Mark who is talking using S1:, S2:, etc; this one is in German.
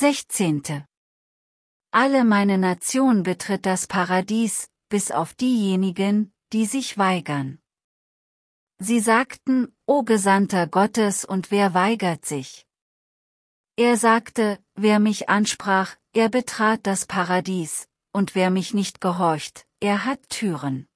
S1: 16. Alle meine Nation betritt das Paradies, bis auf diejenigen, die sich weigern. Sie sagten, O Gesandter Gottes und wer weigert sich? Er sagte, wer mich ansprach, er betrat das Paradies, und wer mich nicht gehorcht, er hat Türen.